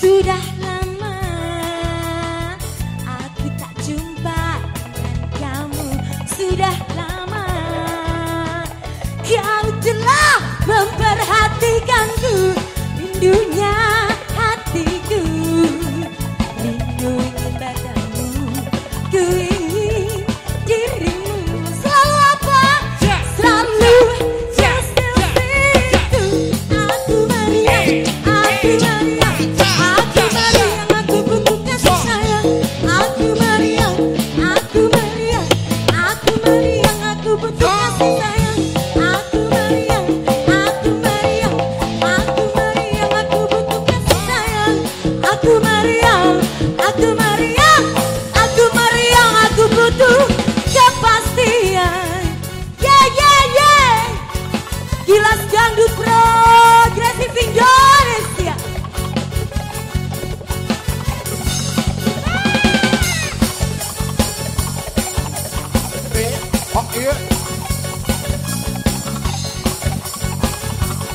Sudah lama aku tak jumpa dengan kamu. Sudah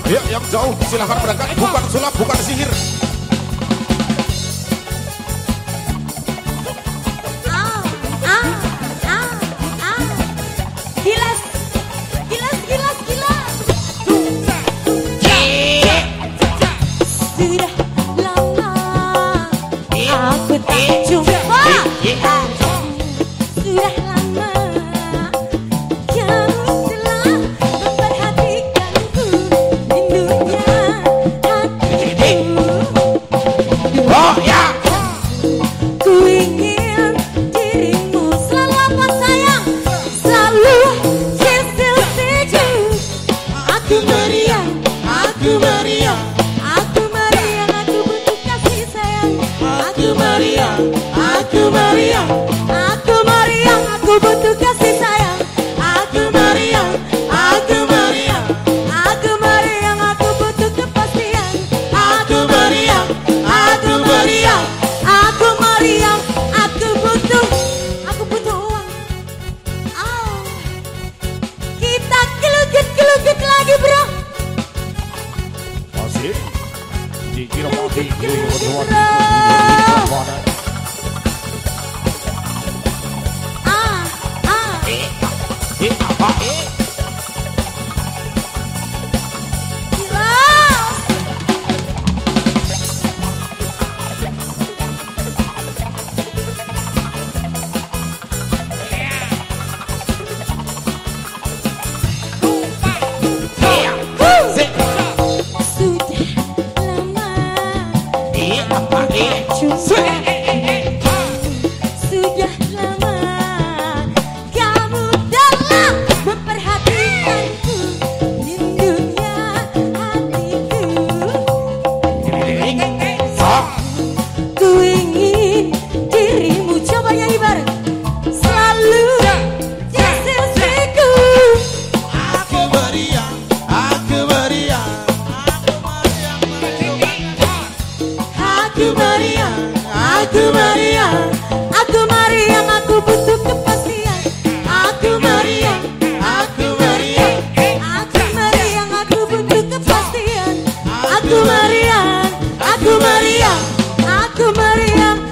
ya yang jauh silahkan berangkat. Bukan sulap bukan sihir. Ah, ah, ah, Sudah lama aku tak jumpa. meriang, aku Maria, aku Maria, aku butuh kasih sayang. Aku Maria, aku Maria, aku Maria, aku butuh Yeah. eh, apa eh, sweet. Yeah.